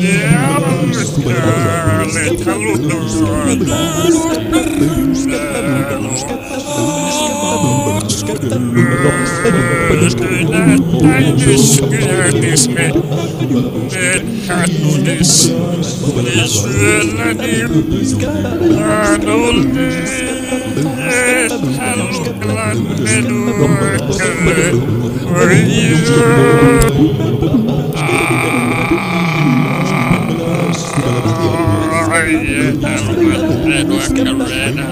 Yeah. Ah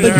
Yeah.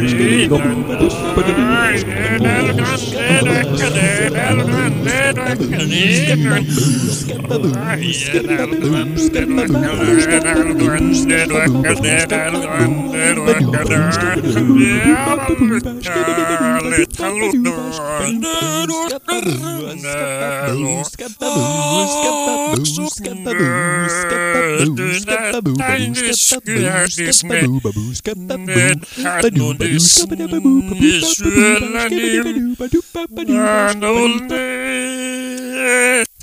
Hey, and old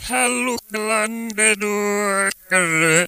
Hallo, lange du